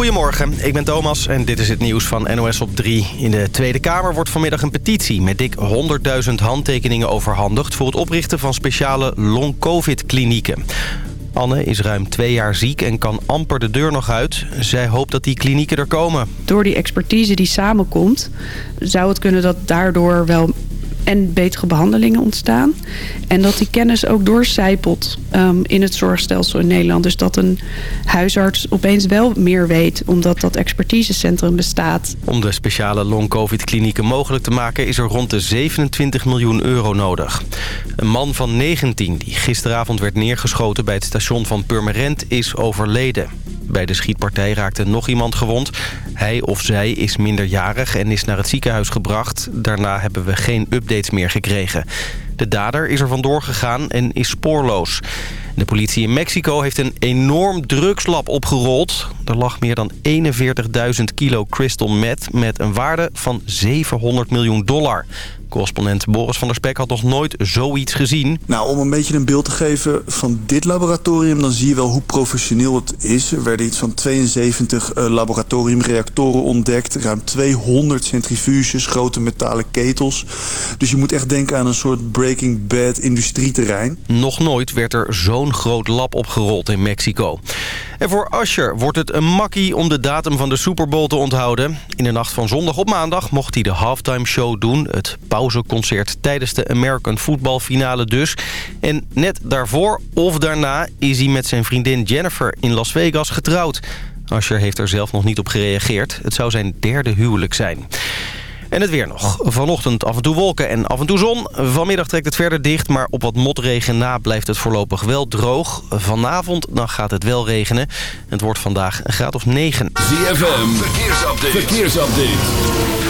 Goedemorgen, ik ben Thomas en dit is het nieuws van NOS op 3. In de Tweede Kamer wordt vanmiddag een petitie met dik 100.000 handtekeningen overhandigd... voor het oprichten van speciale long-covid-klinieken. Anne is ruim twee jaar ziek en kan amper de deur nog uit. Zij hoopt dat die klinieken er komen. Door die expertise die samenkomt... zou het kunnen dat daardoor wel en betere behandelingen ontstaan. En dat die kennis ook doorcijpelt um, in het zorgstelsel in Nederland. Dus dat een huisarts opeens wel meer weet... omdat dat expertisecentrum bestaat. Om de speciale long-covid-klinieken mogelijk te maken... is er rond de 27 miljoen euro nodig. Een man van 19 die gisteravond werd neergeschoten... bij het station van Purmerend is overleden. Bij de schietpartij raakte nog iemand gewond. Hij of zij is minderjarig en is naar het ziekenhuis gebracht. Daarna hebben we geen updates meer gekregen. De dader is er vandoor gegaan en is spoorloos. De politie in Mexico heeft een enorm drugslab opgerold. Er lag meer dan 41.000 kilo crystal meth met een waarde van 700 miljoen dollar. Correspondent Boris van der Spek had nog nooit zoiets gezien. Nou, om een beetje een beeld te geven van dit laboratorium... dan zie je wel hoe professioneel het is. Er werden iets van 72 uh, laboratoriumreactoren ontdekt. Ruim 200 centrifuges, grote metalen ketels. Dus je moet echt denken aan een soort Breaking Bad industrieterrein. Nog nooit werd er zo'n groot lab opgerold in Mexico. En voor Usher wordt het een makkie om de datum van de Super Bowl te onthouden. In de nacht van zondag op maandag mocht hij de halftime show doen. Het pauzeconcert tijdens de American Football finale dus. En net daarvoor of daarna is hij met zijn vriendin Jennifer in Las Vegas getrouwd. Usher heeft er zelf nog niet op gereageerd. Het zou zijn derde huwelijk zijn. En het weer nog. Vanochtend af en toe wolken en af en toe zon. Vanmiddag trekt het verder dicht, maar op wat motregen na blijft het voorlopig wel droog. Vanavond dan gaat het wel regenen. Het wordt vandaag graad of 9. ZFM, verkeersupdate. verkeersupdate.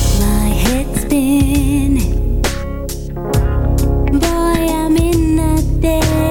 Boy, I'm in the day.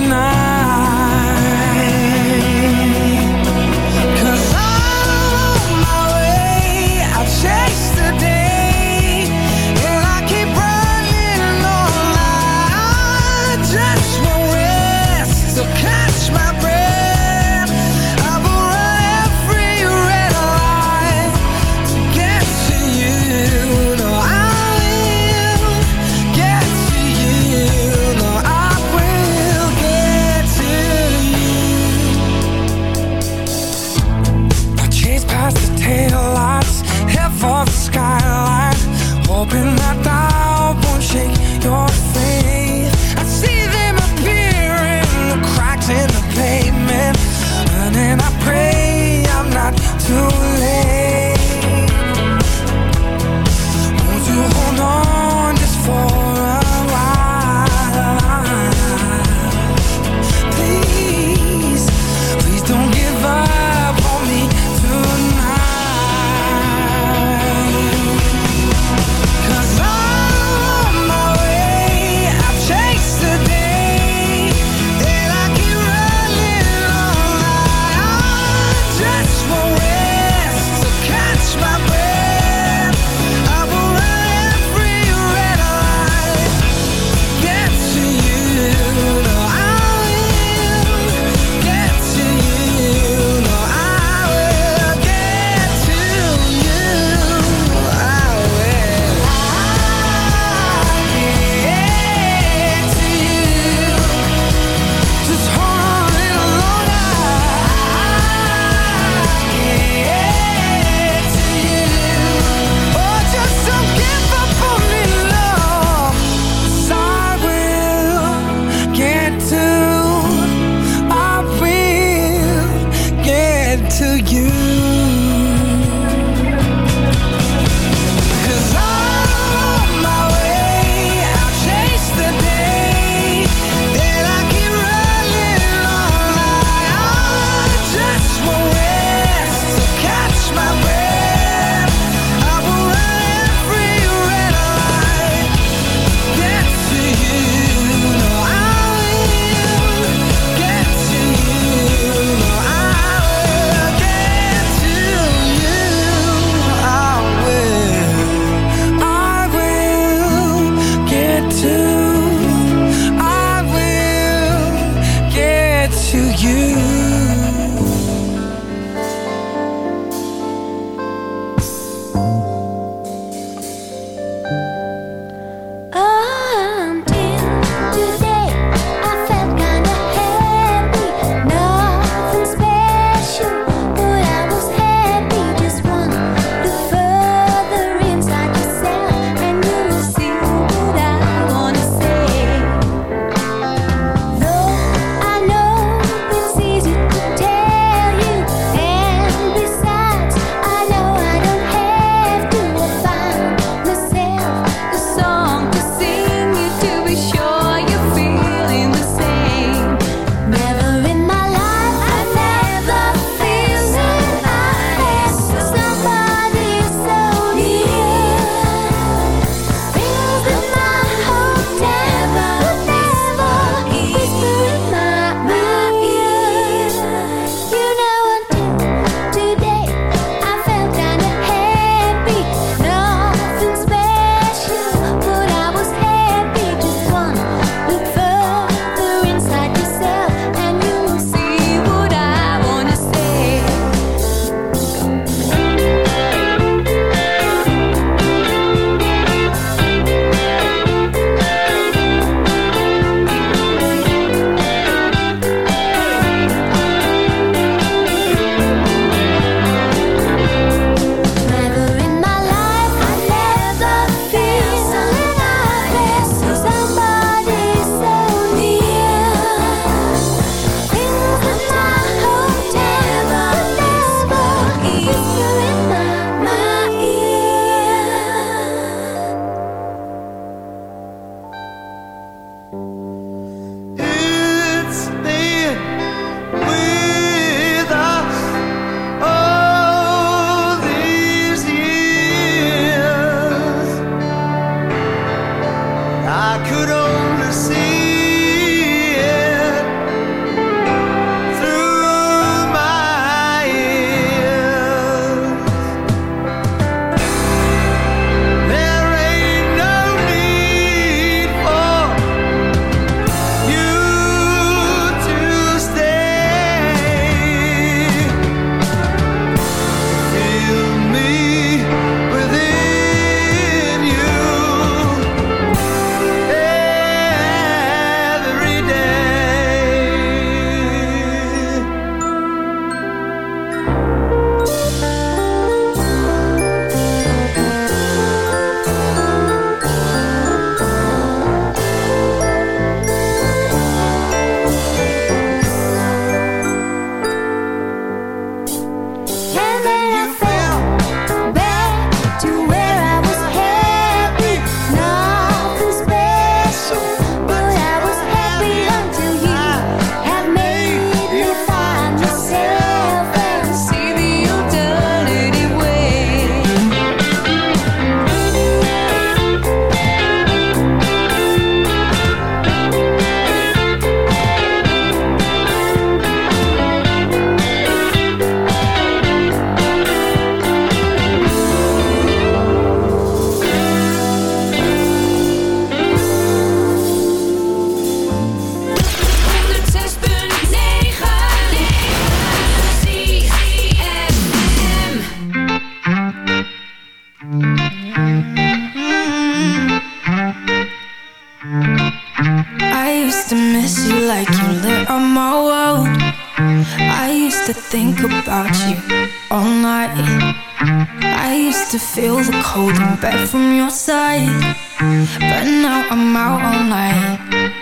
But now I'm out all night.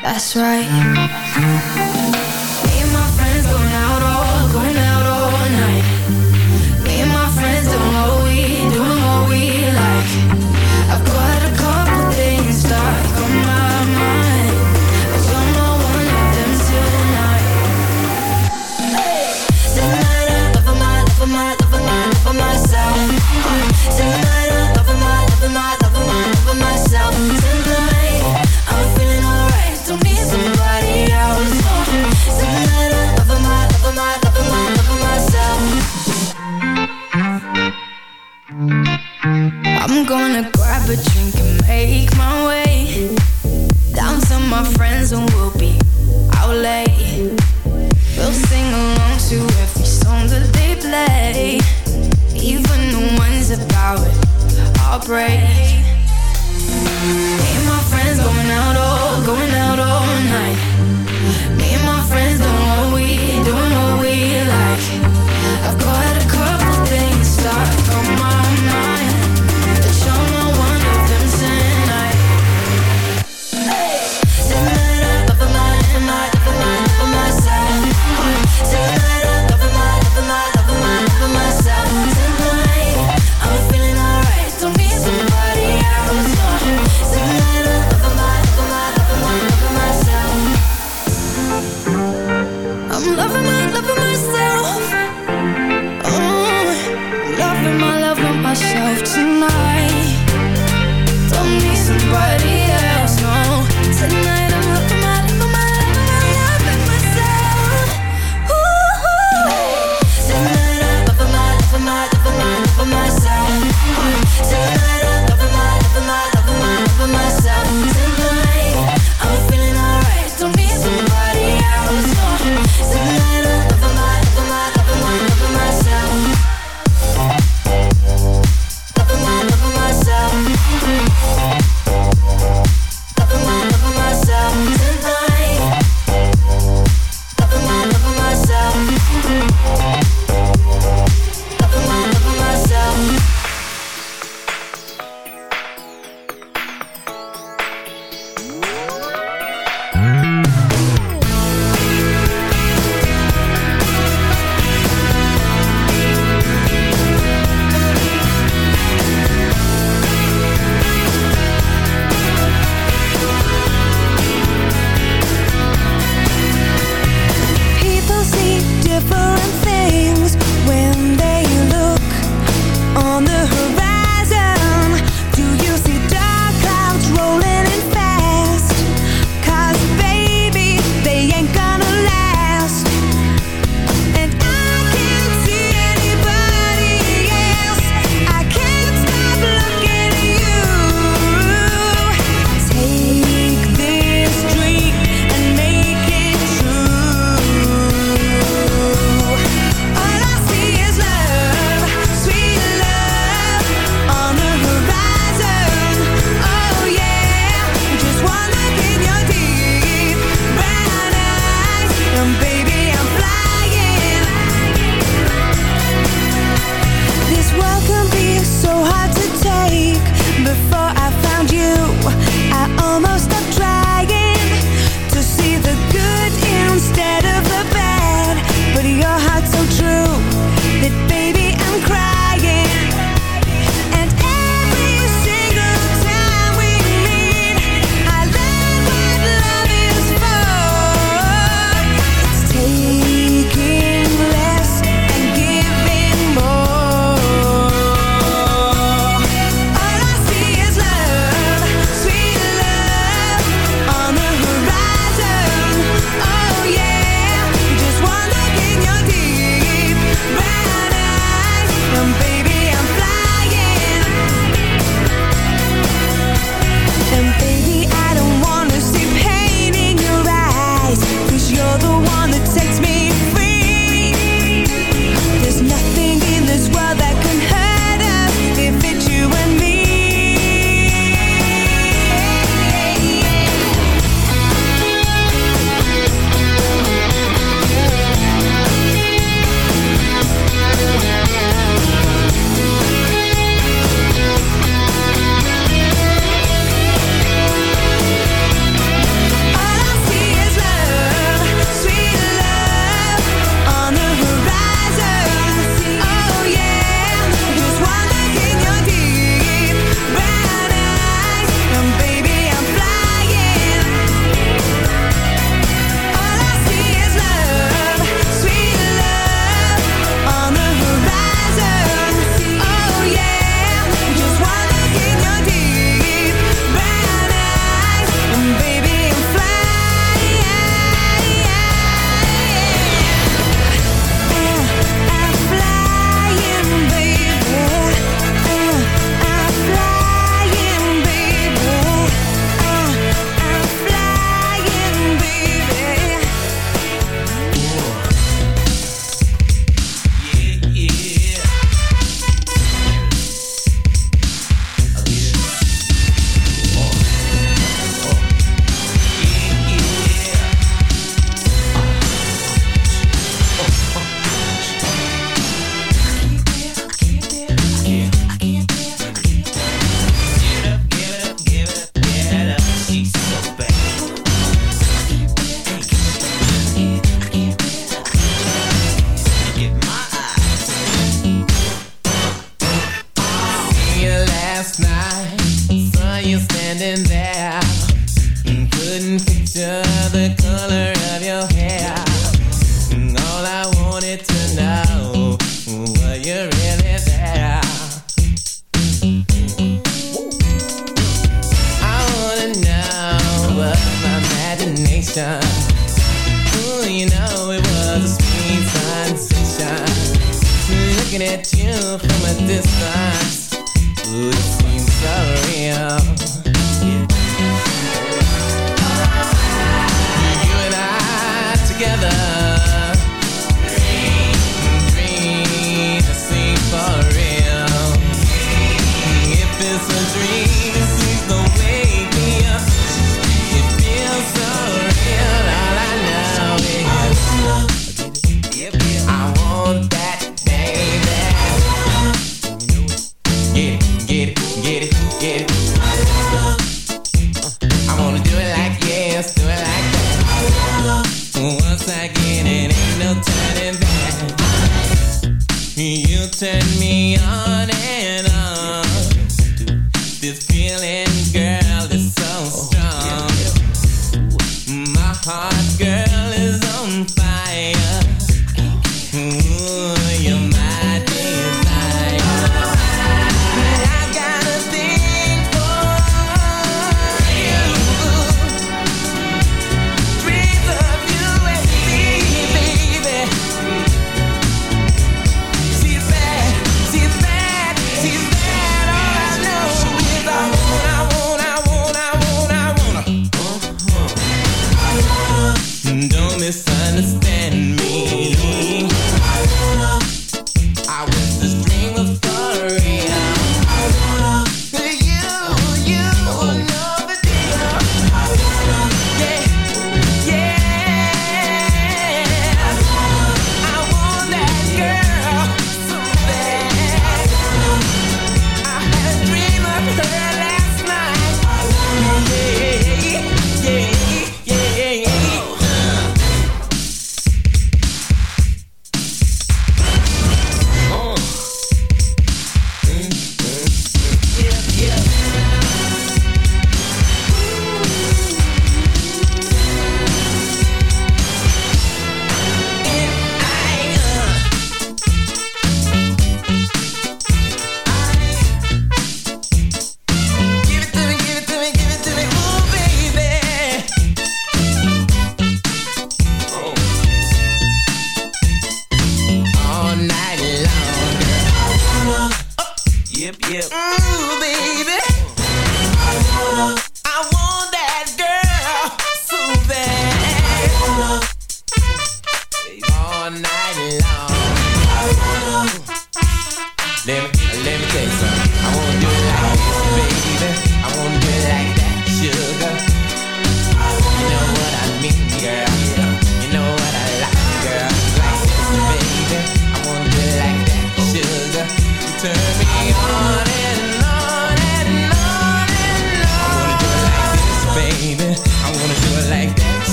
That's right.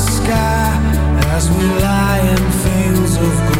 sky as we lie in fields of gold.